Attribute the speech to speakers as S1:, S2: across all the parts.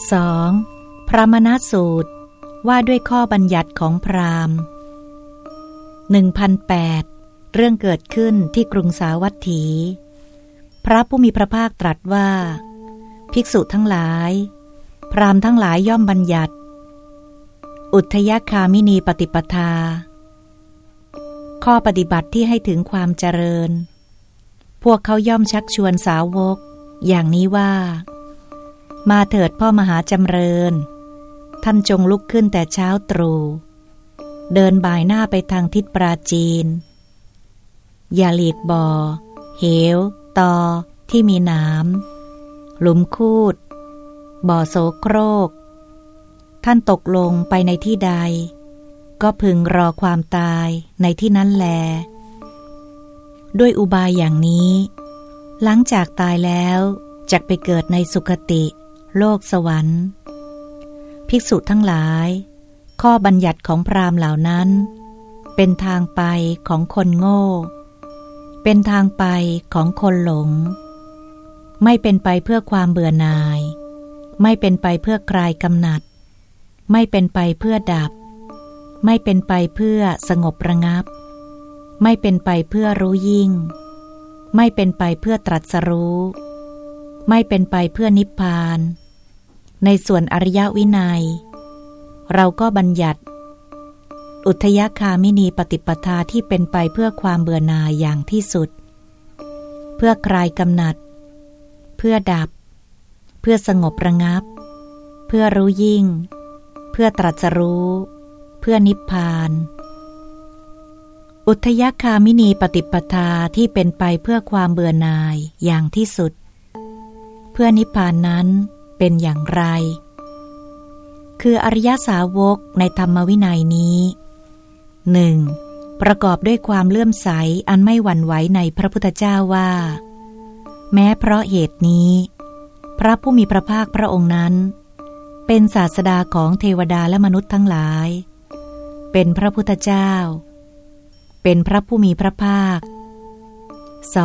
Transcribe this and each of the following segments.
S1: 2. พระมณสูตรว่าด้วยข้อบัญญัติของพราหมณ์ 1008 เรื่องเกิดขึ้นที่กรุงสาวัตถี พระผู้มีพระภาคตรัสว่า ภิกษุทั้งหลาย พราหมณ์ทั้งหลายย่อมบัญญัติ อุทยคามินีปฏิปทา ข้อปฏิบัติที่ให้ถึงความเจริญ พวกเขาย่อมชักชวนสาวก อย่างนี้ว่า มาเถิดพ่อมหาจำเริญ ท่านจงลุกขึ้นแต่เช้าตรู่เดินบ่ายหน้าไปทางทิศปราจีน อย่าหลีกบ่อ เหว ตอ ที่มีน้ำหลุมคูด บ่อโสโครก ท่านตกลงไปในที่ใด ก็พึงรอความตายในที่นั้นแล ด้วยอุบายอย่างนี้ หลังจากตายแล้วจะไปเกิดในสุคติ โลกสวรรค์ ภิกษุทั้งหลาย ข้อบัญญัติของพราหมณ์เหล่านั้น เป็นทางไปของคนโง่ เป็นทางไปของคนหลง ไม่เป็นไปเพื่อความเบื่อหน่าย ไม่เป็นไปเพื่อคลายกำหนัด ไม่เป็นไปเพื่อดับ ไม่เป็นไปเพื่อสงบระงับ ไม่เป็นไปเพื่อรู้ยิ่ง ไม่เป็นไปเพื่อตรัสรู้ไม่เป็นไปเพื่อนิพพาน ในส่วนอริยวินัย เราก็บัญญัติ อุทยคามินีปฏิปทาที่เป็นไปเพื่อความเบื่อหน่ายอย่างที่สุด เพื่อคลายกำหนัด เพื่อดับ เพื่อสงบระงับ เพื่อรู้ยิ่ง เพื่อตรัสรู้ เพื่อนิพพาน อุทยคามินีปฏิปทาที่เป็นไปเพื่อความเบื่อหน่ายอย่างที่สุด เพื่อนิพพานนั้น เป็นอย่างไร คืออริยสาวกในธรรมวินัยนี้หนึ่งประกอบด้วยความเลื่อมใสอันไม่หวั่นไหวในพระพุทธเจ้าว่า แม้เพราะเหตุนี้ พระผู้มีพระภาคพระองค์นั้น เป็นศาสดาของเทวดาและมนุษย์ทั้งหลาย เป็นพระพุทธเจ้า เป็นพระผู้มีพระภาค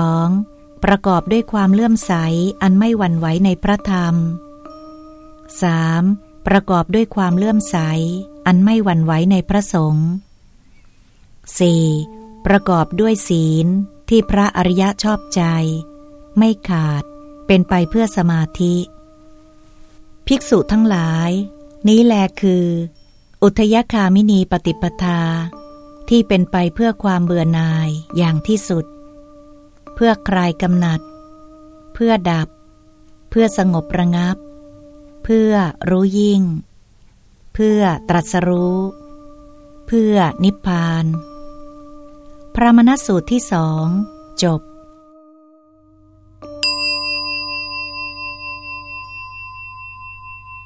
S1: 2. ประกอบด้วยความเลื่อมใสอันไม่หวั่นไหวในพระธรรม 3. ประกอบด้วยความเลื่อมใส อันไม่หวั่นไหวในพระสงฆ์ 4. ประกอบด้วยศีลที่พระอริยะชอบใจ ไม่ขาดเป็นไปเพื่อสมาธิ ภิกษุทั้งหลาย นี้แลคือ อุทยคามินีปฏิปทา ที่เป็นไปเพื่อความเบื่อหน่ายอย่างที่สุด เพื่อคลายกำหนัด เพื่อดับ เพื่อสงบระงับ เพื่อรู้ยิ่ง เพื่อตรัสรู้ เพื่อนิพพาน พระมณสูตรที่สองจบ